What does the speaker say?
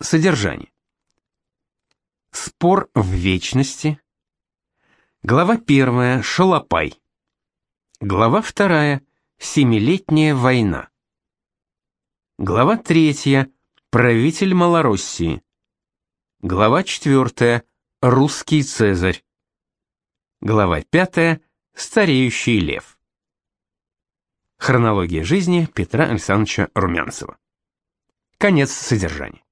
Содержание. Спор в вечности. Глава первая. Шалопай. Глава вторая. Семилетняя война. Глава третья. Правитель Малороссии. Глава четвертая. Русский Цезарь. Глава пятая. Стареющий лев. Хронология жизни Петра Александровича Румянцева. Конец содержания.